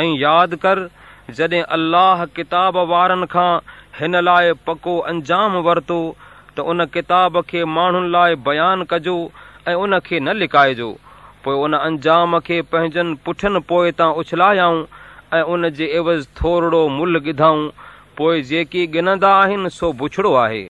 ऐं यादि कर जॾहिं अल्लाह किताब वारनि खां हिन लाइ पको अंजाम वरितो त उन किताब खे माण्हुनि लाइ बयानु कजो ऐं उन खे न लिकाइजो पोइ उन अंजाम खे पंहिंजनि पुठियनि पोएं तां उछलायऊं ऐं उन जे अवज़ु थोरो मुल ॻिधऊं पोइ जेकी गिनंदा आहिनि सो बुछड़ो आहे